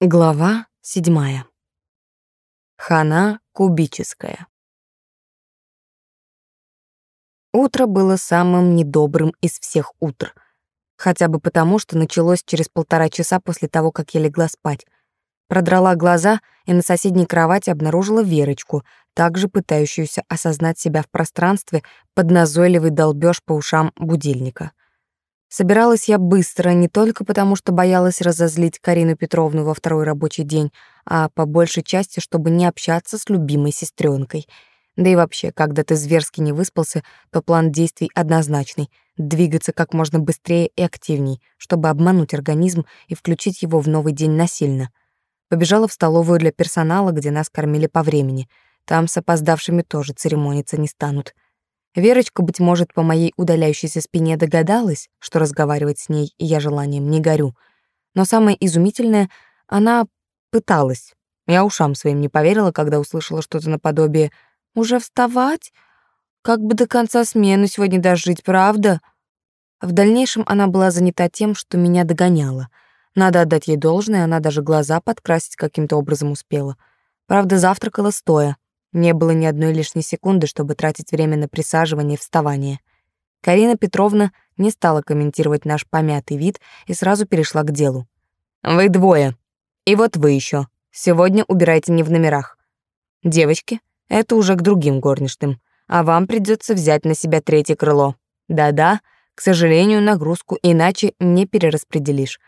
Глава седьмая. Хана кубическая. Утро было самым недобрым из всех утр. Хотя бы потому, что началось через полтора часа после того, как я легла спать. Продрала глаза и на соседней кровати обнаружила Верочку, также пытающуюся осознать себя в пространстве под назойливый долбёж по ушам будильника. Собиралась я быстро, не только потому, что боялась разозлить Карину Петровну во второй рабочий день, а по большей части, чтобы не общаться с любимой сестренкой. Да и вообще, когда ты зверски не выспался, то план действий однозначный — двигаться как можно быстрее и активней, чтобы обмануть организм и включить его в новый день насильно. Побежала в столовую для персонала, где нас кормили по времени. Там с опоздавшими тоже церемониться не станут. Верочка, быть может, по моей удаляющейся спине догадалась, что разговаривать с ней я желанием не горю. Но самое изумительное, она пыталась. Я ушам своим не поверила, когда услышала что-то наподобие «Уже вставать? Как бы до конца смены сегодня дожить, правда?» В дальнейшем она была занята тем, что меня догоняла. Надо отдать ей должное, она даже глаза подкрасить каким-то образом успела. Правда, завтракала стоя — не было ни одной лишней секунды, чтобы тратить время на присаживание и вставание. Карина Петровна не стала комментировать наш помятый вид и сразу перешла к делу. «Вы двое. И вот вы еще. Сегодня убирайте не в номерах. Девочки, это уже к другим горничным, а вам придется взять на себя третье крыло. Да-да, к сожалению, нагрузку иначе не перераспределишь.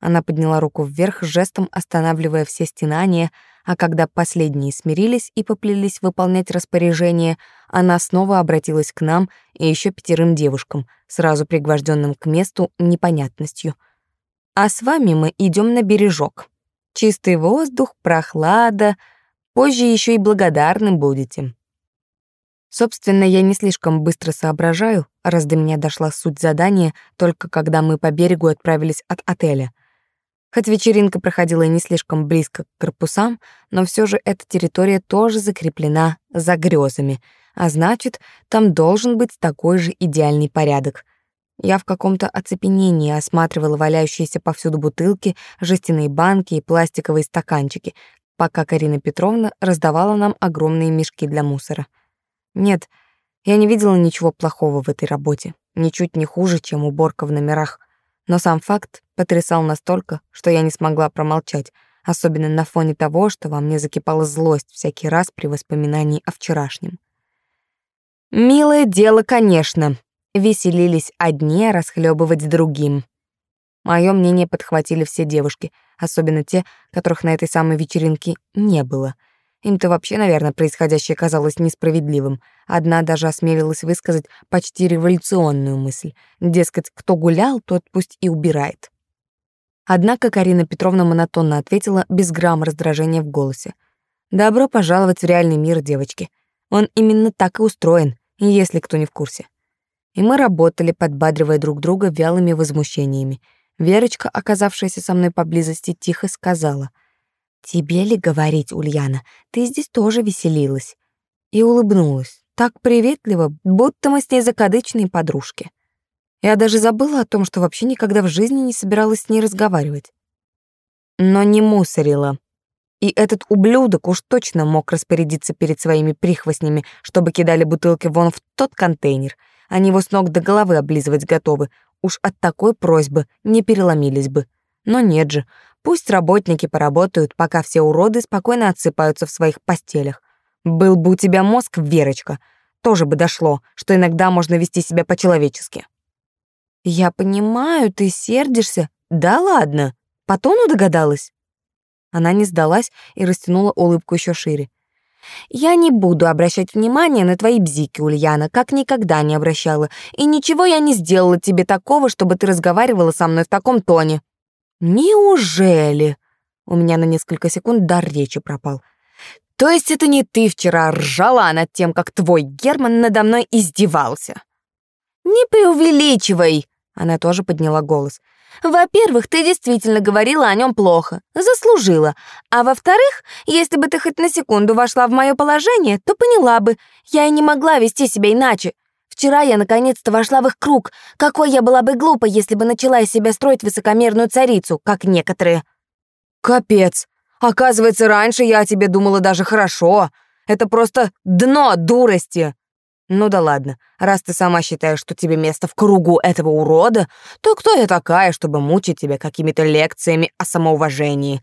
Она подняла руку вверх, жестом останавливая все стенания, а когда последние смирились и поплелись выполнять распоряжение, она снова обратилась к нам и еще пятерым девушкам, сразу пригвожденным к месту непонятностью. «А с вами мы идем на бережок. Чистый воздух, прохлада, позже еще и благодарны будете». Собственно, я не слишком быстро соображаю, раз до меня дошла суть задания только когда мы по берегу отправились от отеля — Хоть вечеринка проходила не слишком близко к корпусам, но все же эта территория тоже закреплена за грезами, а значит, там должен быть такой же идеальный порядок. Я в каком-то оцепенении осматривала валяющиеся повсюду бутылки, жестяные банки и пластиковые стаканчики, пока Карина Петровна раздавала нам огромные мешки для мусора. Нет, я не видела ничего плохого в этой работе, ничуть не хуже, чем уборка в номерах — но сам факт потрясал настолько, что я не смогла промолчать, особенно на фоне того, что во мне закипала злость всякий раз при воспоминании о вчерашнем. «Милое дело, конечно», веселились одни, а расхлебывать другим. Мое мнение подхватили все девушки, особенно те, которых на этой самой вечеринке не было — им-то вообще, наверное, происходящее казалось несправедливым. Одна даже осмелилась высказать почти революционную мысль. Дескать, кто гулял, тот пусть и убирает. Однако Карина Петровна монотонно ответила без грамма раздражения в голосе. «Добро пожаловать в реальный мир, девочки. Он именно так и устроен, если кто не в курсе». И мы работали, подбадривая друг друга вялыми возмущениями. Верочка, оказавшаяся со мной поблизости, тихо сказала — «Тебе ли говорить, Ульяна, ты здесь тоже веселилась?» И улыбнулась, так приветливо, будто мы с ней закадычные подружки. Я даже забыла о том, что вообще никогда в жизни не собиралась с ней разговаривать. Но не мусорила. И этот ублюдок уж точно мог распорядиться перед своими прихвостнями, чтобы кидали бутылки вон в тот контейнер. Они его с ног до головы облизывать готовы. Уж от такой просьбы не переломились бы. Но нет же, Пусть работники поработают, пока все уроды спокойно отсыпаются в своих постелях. Был бы у тебя мозг, Верочка, тоже бы дошло, что иногда можно вести себя по-человечески. Я понимаю, ты сердишься. Да ладно, по тону догадалась. Она не сдалась и растянула улыбку еще шире. Я не буду обращать внимания на твои бзики, Ульяна, как никогда не обращала, и ничего я не сделала тебе такого, чтобы ты разговаривала со мной в таком тоне. «Неужели?» У меня на несколько секунд дар речи пропал. «То есть это не ты вчера ржала над тем, как твой Герман надо мной издевался?» «Не преувеличивай!» Она тоже подняла голос. «Во-первых, ты действительно говорила о нем плохо, заслужила. А во-вторых, если бы ты хоть на секунду вошла в мое положение, то поняла бы, я и не могла вести себя иначе. Вчера я наконец-то вошла в их круг. Какой я была бы глупой, если бы начала из себя строить высокомерную царицу, как некоторые. Капец. Оказывается, раньше я о тебе думала даже хорошо. Это просто дно дурости. Ну да ладно, раз ты сама считаешь, что тебе место в кругу этого урода, то кто я такая, чтобы мучить тебя какими-то лекциями о самоуважении?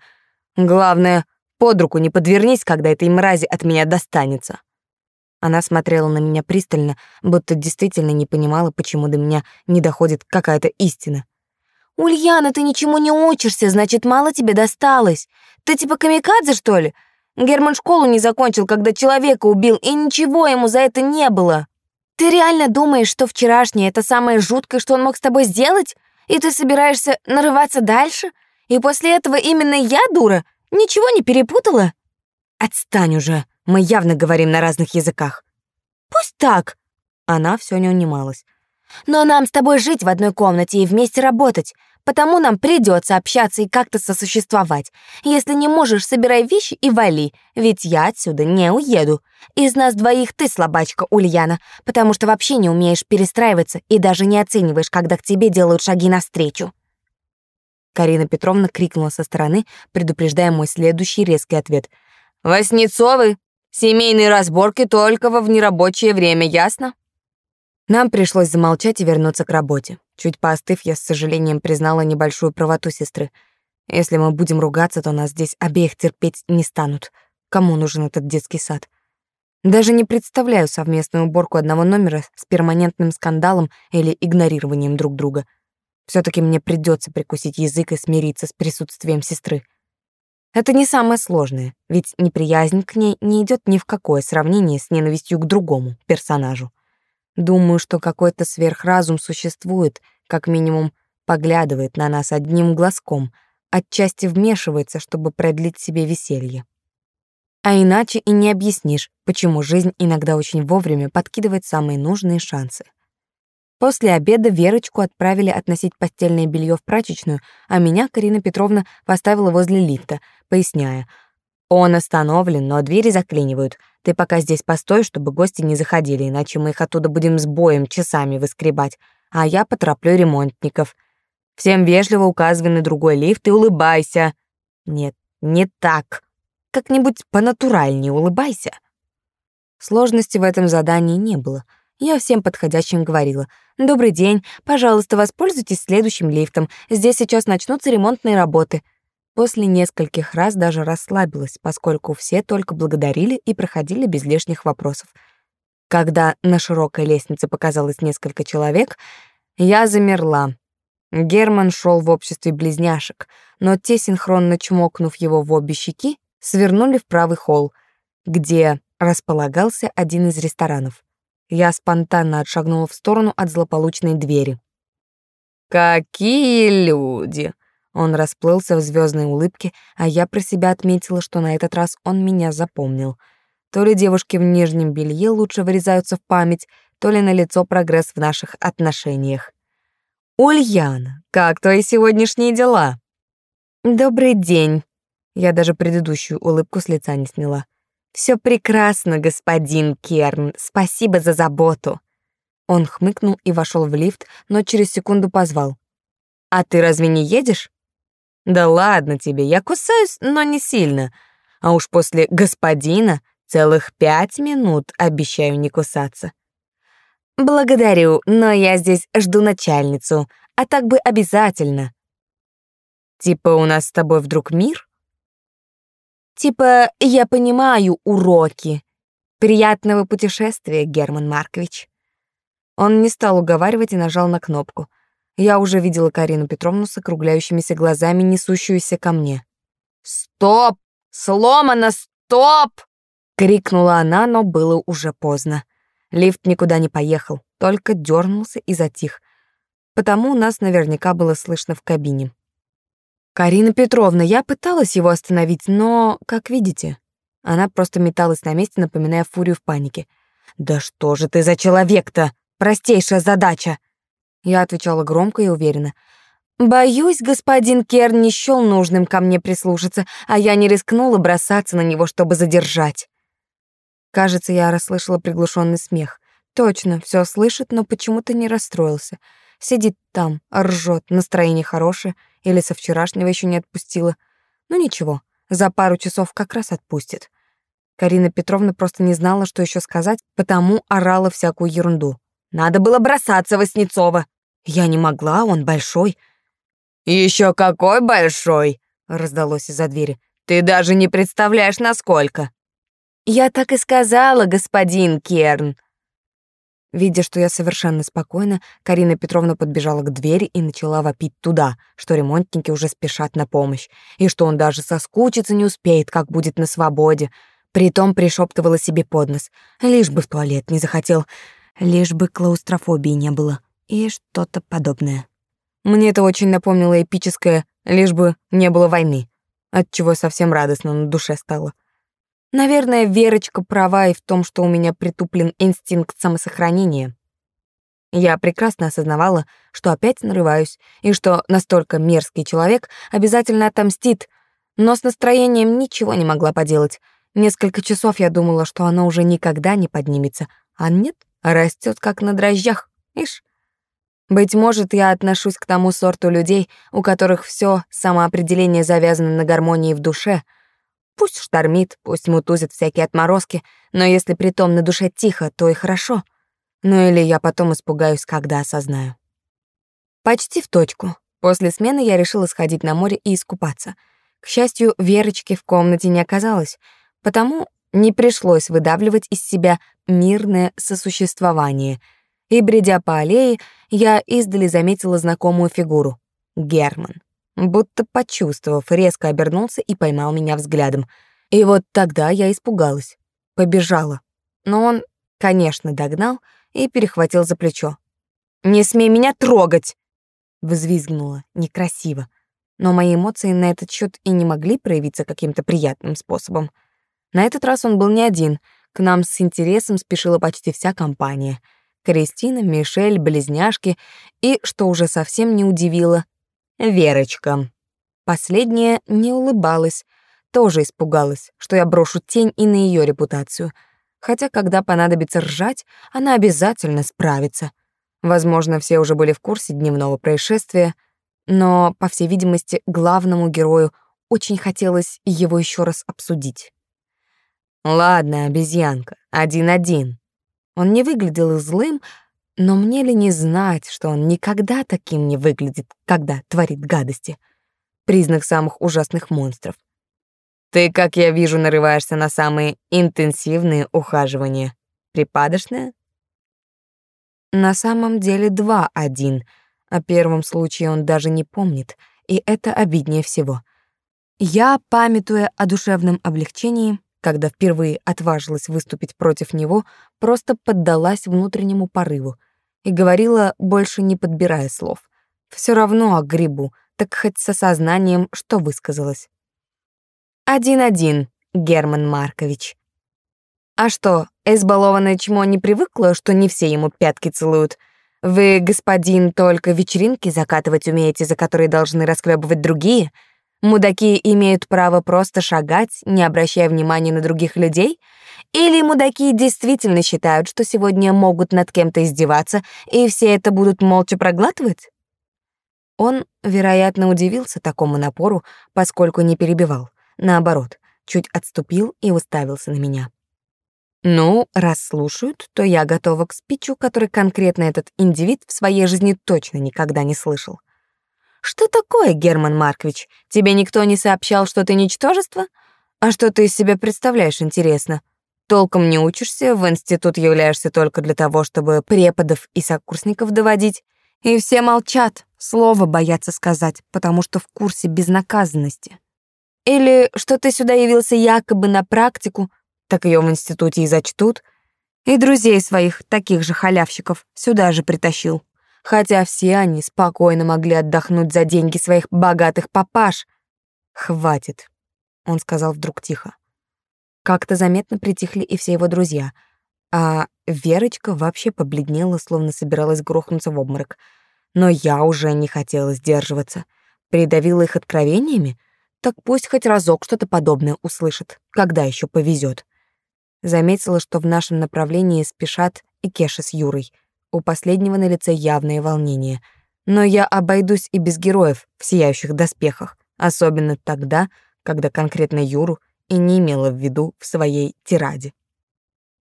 Главное, под руку не подвернись, когда этой мрази от меня достанется. Она смотрела на меня пристально, будто действительно не понимала, почему до меня не доходит какая-то истина. «Ульяна, ты ничему не учишься, значит, мало тебе досталось. Ты типа камикадзе, что ли? Герман школу не закончил, когда человека убил, и ничего ему за это не было. Ты реально думаешь, что вчерашнее — это самое жуткое, что он мог с тобой сделать? И ты собираешься нарываться дальше? И после этого именно я, дура, ничего не перепутала? Отстань уже, мы явно говорим на разных языках. Пусть так. Она все не унималась. Но нам с тобой жить в одной комнате и вместе работать. Потому нам придется общаться и как-то сосуществовать. Если не можешь, собирай вещи и вали, ведь я отсюда не уеду. Из нас двоих ты слабачка, Ульяна, потому что вообще не умеешь перестраиваться и даже не оцениваешь, когда к тебе делают шаги навстречу. Карина Петровна крикнула со стороны, предупреждая мой следующий резкий ответ. «Воснецовы, семейные разборки только во внерабочее время, ясно?» Нам пришлось замолчать и вернуться к работе. Чуть поостыв, я с сожалением признала небольшую правоту сестры. Если мы будем ругаться, то нас здесь обеих терпеть не станут. Кому нужен этот детский сад? Даже не представляю совместную уборку одного номера с перманентным скандалом или игнорированием друг друга. все таки мне придется прикусить язык и смириться с присутствием сестры. Это не самое сложное, ведь неприязнь к ней не идет ни в какое сравнение с ненавистью к другому персонажу. Думаю, что какой-то сверхразум существует, как минимум поглядывает на нас одним глазком, отчасти вмешивается, чтобы продлить себе веселье. А иначе и не объяснишь, почему жизнь иногда очень вовремя подкидывает самые нужные шансы. После обеда Верочку отправили относить постельное белье в прачечную, а меня Карина Петровна поставила возле лифта, поясняя — он остановлен, но двери заклинивают. Ты пока здесь постой, чтобы гости не заходили, иначе мы их оттуда будем с боем часами выскребать. А я потороплю ремонтников. Всем вежливо указывай на другой лифт и улыбайся. Нет, не так. Как-нибудь понатуральнее улыбайся. Сложности в этом задании не было. Я всем подходящим говорила. «Добрый день, пожалуйста, воспользуйтесь следующим лифтом. Здесь сейчас начнутся ремонтные работы». После нескольких раз даже расслабилась, поскольку все только благодарили и проходили без лишних вопросов. Когда на широкой лестнице показалось несколько человек, я замерла. Герман шел в обществе близняшек, но те, синхронно чмокнув его в обе щеки, свернули в правый холл, где располагался один из ресторанов. Я спонтанно отшагнула в сторону от злополучной двери. «Какие люди!» Он расплылся в звездной улыбке, а я про себя отметила, что на этот раз он меня запомнил. То ли девушки в нижнем белье лучше вырезаются в память, то ли на лицо прогресс в наших отношениях. «Ульяна, как твои сегодняшние дела?» «Добрый день». Я даже предыдущую улыбку с лица не сняла. Все прекрасно, господин Керн. Спасибо за заботу». Он хмыкнул и вошел в лифт, но через секунду позвал. «А ты разве не едешь?» Да ладно тебе, я кусаюсь, но не сильно. А уж после господина целых пять минут обещаю не кусаться. Благодарю, но я здесь жду начальницу, а так бы обязательно. Типа у нас с тобой вдруг мир? Типа я понимаю уроки. Приятного путешествия, Герман Маркович. Он не стал уговаривать и нажал на кнопку. Я уже видела Карину Петровну с округляющимися глазами, несущуюся ко мне. «Стоп! Сломано! Стоп!» — крикнула она, но было уже поздно. Лифт никуда не поехал, только дернулся и затих. Потому нас наверняка было слышно в кабине. «Карина Петровна, я пыталась его остановить, но, как видите...» Она просто металась на месте, напоминая фурию в панике. «Да что же ты за человек-то? Простейшая задача!» Я отвечала громко и уверенно. «Боюсь, господин Керн не счёл нужным ко мне прислушаться, а я не рискнула бросаться на него, чтобы задержать». Кажется, я расслышала приглушенный смех. Точно, все слышит, но почему-то не расстроился. Сидит там, ржет, настроение хорошее, или со вчерашнего еще не отпустила. Ну ничего, за пару часов как раз отпустит. Карина Петровна просто не знала, что еще сказать, потому орала всякую ерунду. Надо было бросаться Васнецова. Я не могла, он большой. Еще какой большой, раздалось из-за двери. Ты даже не представляешь, насколько. Я так и сказала, господин Керн. Видя, что я совершенно спокойна, Карина Петровна подбежала к двери и начала вопить туда, что ремонтники уже спешат на помощь, и что он даже соскучиться не успеет, как будет на свободе. Притом пришептывала себе под нос, лишь бы в туалет не захотел, лишь бы клаустрофобии не было и что-то подобное. Мне это очень напомнило эпическое «лишь бы не было войны», от чего совсем радостно на душе стало. Наверное, Верочка права и в том, что у меня притуплен инстинкт самосохранения. Я прекрасно осознавала, что опять нарываюсь, и что настолько мерзкий человек обязательно отомстит, но с настроением ничего не могла поделать. Несколько часов я думала, что оно уже никогда не поднимется, а нет, растет как на дрожжах, ишь. Быть может, я отношусь к тому сорту людей, у которых все самоопределение завязано на гармонии в душе. Пусть штормит, пусть мутузят всякие отморозки, но если при том на душе тихо, то и хорошо. Ну или я потом испугаюсь, когда осознаю. Почти в точку. После смены я решила сходить на море и искупаться. К счастью, Верочки в комнате не оказалось, потому не пришлось выдавливать из себя мирное сосуществование — и, бредя по аллее, я издали заметила знакомую фигуру — Герман. Будто почувствовав, резко обернулся и поймал меня взглядом. И вот тогда я испугалась. Побежала. Но он, конечно, догнал и перехватил за плечо. «Не смей меня трогать!» Взвизгнула, некрасиво. Но мои эмоции на этот счет и не могли проявиться каким-то приятным способом. На этот раз он был не один. К нам с интересом спешила почти вся компания — Кристина, Мишель, близняшки и, что уже совсем не удивило, Верочка. Последняя не улыбалась, тоже испугалась, что я брошу тень и на ее репутацию. Хотя, когда понадобится ржать, она обязательно справится. Возможно, все уже были в курсе дневного происшествия, но, по всей видимости, главному герою очень хотелось его еще раз обсудить. «Ладно, обезьянка, один-один», он не выглядел злым, но мне ли не знать, что он никогда таким не выглядит, когда творит гадости. Признак самых ужасных монстров. Ты, как я вижу, нарываешься на самые интенсивные ухаживания. Припадочная? На самом деле два-один. О первом случае он даже не помнит, и это обиднее всего. Я, памятуя о душевном облегчении, когда впервые отважилась выступить против него, просто поддалась внутреннему порыву и говорила, больше не подбирая слов. Все равно о грибу, так хоть с осознанием, что высказалась. «Один-один, Герман Маркович». «А что, избалованное чмо не привыкло, что не все ему пятки целуют? Вы, господин, только вечеринки закатывать умеете, за которые должны расклебывать другие?» Мудаки имеют право просто шагать, не обращая внимания на других людей? Или мудаки действительно считают, что сегодня могут над кем-то издеваться, и все это будут молча проглатывать? Он, вероятно, удивился такому напору, поскольку не перебивал. Наоборот, чуть отступил и уставился на меня. Ну, раз слушают, то я готова к спичу, который конкретно этот индивид в своей жизни точно никогда не слышал. Что такое, Герман Маркович? Тебе никто не сообщал, что ты ничтожество? А что ты из себя представляешь, интересно? Толком не учишься, в институт являешься только для того, чтобы преподов и сокурсников доводить. И все молчат, слово боятся сказать, потому что в курсе безнаказанности. Или что ты сюда явился якобы на практику, так ее в институте и зачтут, и друзей своих, таких же халявщиков, сюда же притащил хотя все они спокойно могли отдохнуть за деньги своих богатых папаш. «Хватит», — он сказал вдруг тихо. Как-то заметно притихли и все его друзья, а Верочка вообще побледнела, словно собиралась грохнуться в обморок. Но я уже не хотела сдерживаться. Придавила их откровениями? Так пусть хоть разок что-то подобное услышит, когда еще повезет. Заметила, что в нашем направлении спешат и Кеша с Юрой — у последнего на лице явное волнение. Но я обойдусь и без героев в сияющих доспехах, особенно тогда, когда конкретно Юру и не имела в виду в своей тираде.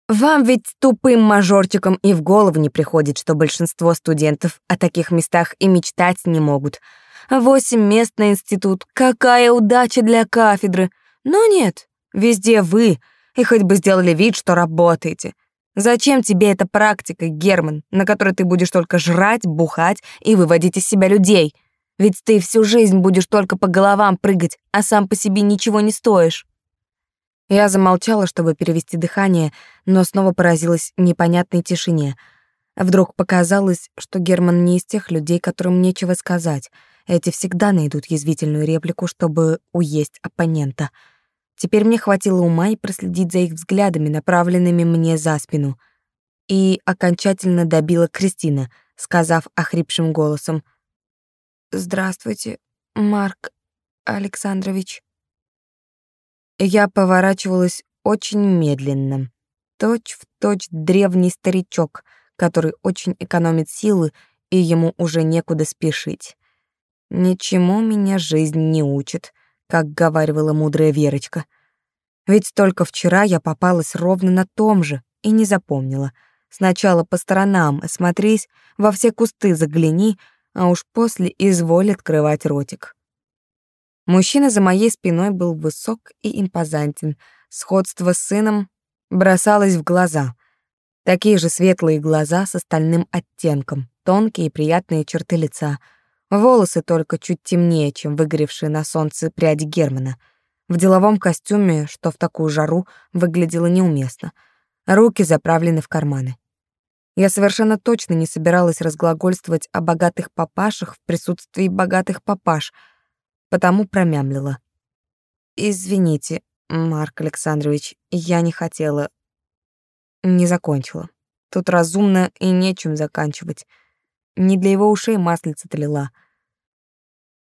Вам ведь тупым мажорчиком и в голову не приходит, что большинство студентов о таких местах и мечтать не могут. Восемь мест на институт, какая удача для кафедры. Но нет, везде вы, и хоть бы сделали вид, что работаете. Зачем тебе эта практика, Герман, на которой ты будешь только жрать, бухать и выводить из себя людей? Ведь ты всю жизнь будешь только по головам прыгать, а сам по себе ничего не стоишь. Я замолчала, чтобы перевести дыхание, но снова поразилась непонятной тишине. Вдруг показалось, что Герман не из тех людей, которым нечего сказать. Эти всегда найдут язвительную реплику, чтобы уесть оппонента. Теперь мне хватило ума и проследить за их взглядами, направленными мне за спину. И окончательно добила Кристина, сказав охрипшим голосом «Здравствуйте, Марк Александрович». Я поворачивалась очень медленно, точь в точь древний старичок, который очень экономит силы, и ему уже некуда спешить. Ничему меня жизнь не учит, как говаривала мудрая Верочка. Ведь только вчера я попалась ровно на том же и не запомнила. Сначала по сторонам осмотрись, во все кусты загляни, а уж после изволь открывать ротик. Мужчина за моей спиной был высок и импозантен. Сходство с сыном бросалось в глаза. Такие же светлые глаза с остальным оттенком, тонкие и приятные черты лица. Волосы только чуть темнее, чем выгоревшие на солнце пряди Германа. В деловом костюме, что в такую жару, выглядело неуместно. Руки заправлены в карманы. Я совершенно точно не собиралась разглагольствовать о богатых папашах в присутствии богатых папаш — потому промямлила. «Извините, Марк Александрович, я не хотела...» Не закончила. Тут разумно и нечем заканчивать. Не для его ушей маслица-то лила.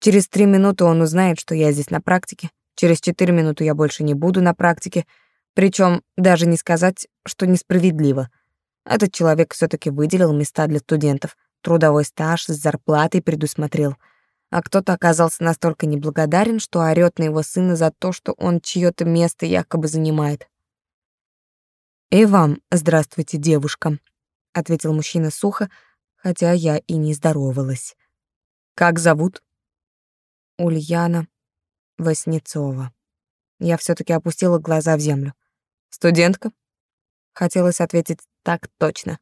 Через три минуты он узнает, что я здесь на практике. Через четыре минуты я больше не буду на практике. Причем даже не сказать, что несправедливо. Этот человек все таки выделил места для студентов, трудовой стаж с зарплатой предусмотрел — а кто-то оказался настолько неблагодарен, что орёт на его сына за то, что он чьё-то место якобы занимает. «И вам здравствуйте, девушка», — ответил мужчина сухо, хотя я и не здоровалась. «Как зовут?» «Ульяна Васнецова». Я все таки опустила глаза в землю. «Студентка?» Хотелось ответить так точно.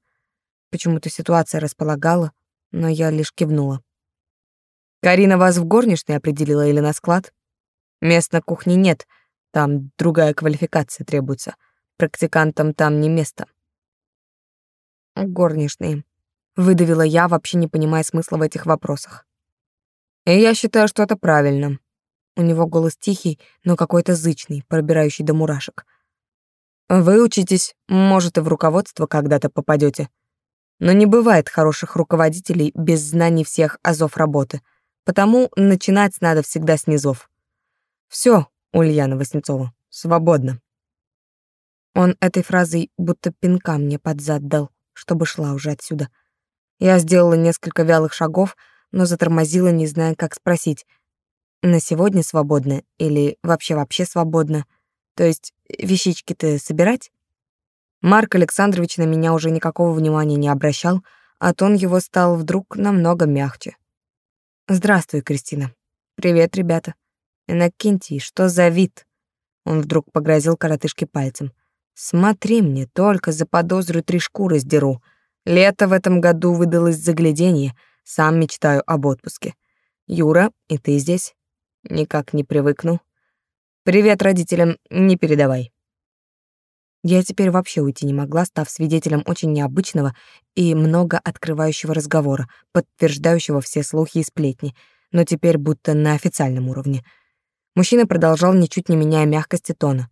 Почему-то ситуация располагала, но я лишь кивнула. Карина вас в горничной определила или на склад? Мест на кухне нет, там другая квалификация требуется. Практикантам там не место. Горничные. Выдавила я, вообще не понимая смысла в этих вопросах. И я считаю, что это правильно. У него голос тихий, но какой-то зычный, пробирающий до мурашек. Вы учитесь, может, и в руководство когда-то попадете. Но не бывает хороших руководителей без знаний всех азов работы — Потому начинать надо всегда с низов. Все, Ульяна Васнецова, свободно. Он этой фразой будто пинка мне под зад дал, чтобы шла уже отсюда. Я сделала несколько вялых шагов, но затормозила, не зная, как спросить. На сегодня свободно или вообще-вообще свободно? То есть вещички-то собирать? Марк Александрович на меня уже никакого внимания не обращал, а тон его стал вдруг намного мягче. «Здравствуй, Кристина. Привет, ребята. Иннокентий, что за вид?» Он вдруг погрозил коротышке пальцем. «Смотри мне, только за подозрю три шкуры сдеру. Лето в этом году выдалось загляденье. Сам мечтаю об отпуске. Юра, и ты здесь? Никак не привыкну. Привет родителям, не передавай». Я теперь вообще уйти не могла, став свидетелем очень необычного и много открывающего разговора, подтверждающего все слухи и сплетни, но теперь будто на официальном уровне. Мужчина продолжал, ничуть не меняя мягкости тона.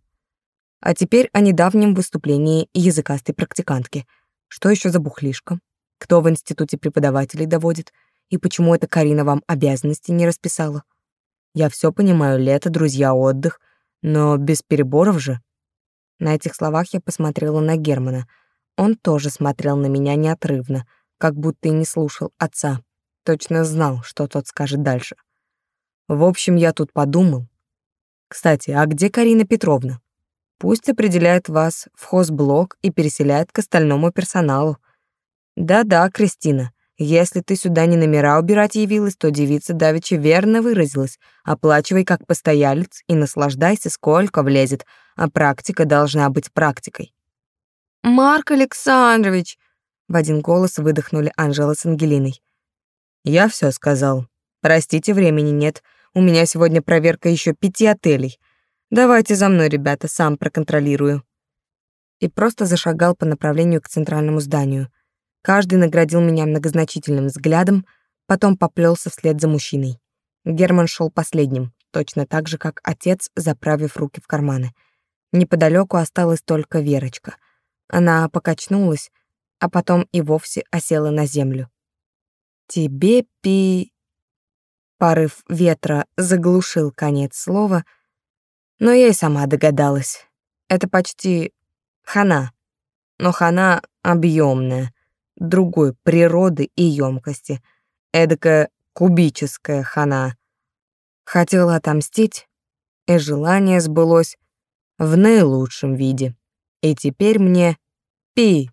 А теперь о недавнем выступлении языкастой практикантки. Что еще за бухлишка? Кто в институте преподавателей доводит? И почему эта Карина вам обязанности не расписала? Я все понимаю, лето, друзья, отдых, но без переборов же. На этих словах я посмотрела на Германа. Он тоже смотрел на меня неотрывно, как будто и не слушал отца. Точно знал, что тот скажет дальше. В общем, я тут подумал. Кстати, а где Карина Петровна? Пусть определяет вас в хозблок и переселяет к остальному персоналу. Да-да, Кристина, если ты сюда не номера убирать явилась, то девица давеча верно выразилась. Оплачивай как постоялец и наслаждайся, сколько влезет, а практика должна быть практикой. «Марк Александрович!» — в один голос выдохнули Анжела с Ангелиной. «Я все сказал. Простите, времени нет. У меня сегодня проверка еще пяти отелей. Давайте за мной, ребята, сам проконтролирую». И просто зашагал по направлению к центральному зданию. Каждый наградил меня многозначительным взглядом, потом поплелся вслед за мужчиной. Герман шел последним, точно так же, как отец, заправив руки в карманы. Неподалеку осталась только Верочка. Она покачнулась, а потом и вовсе осела на землю. «Тебе пи...» Порыв ветра заглушил конец слова, но я и сама догадалась. Это почти хана, но хана объемная, другой природы и емкости, эдакая кубическая хана. Хотела отомстить, и желание сбылось в наилучшем виде. И теперь мне пи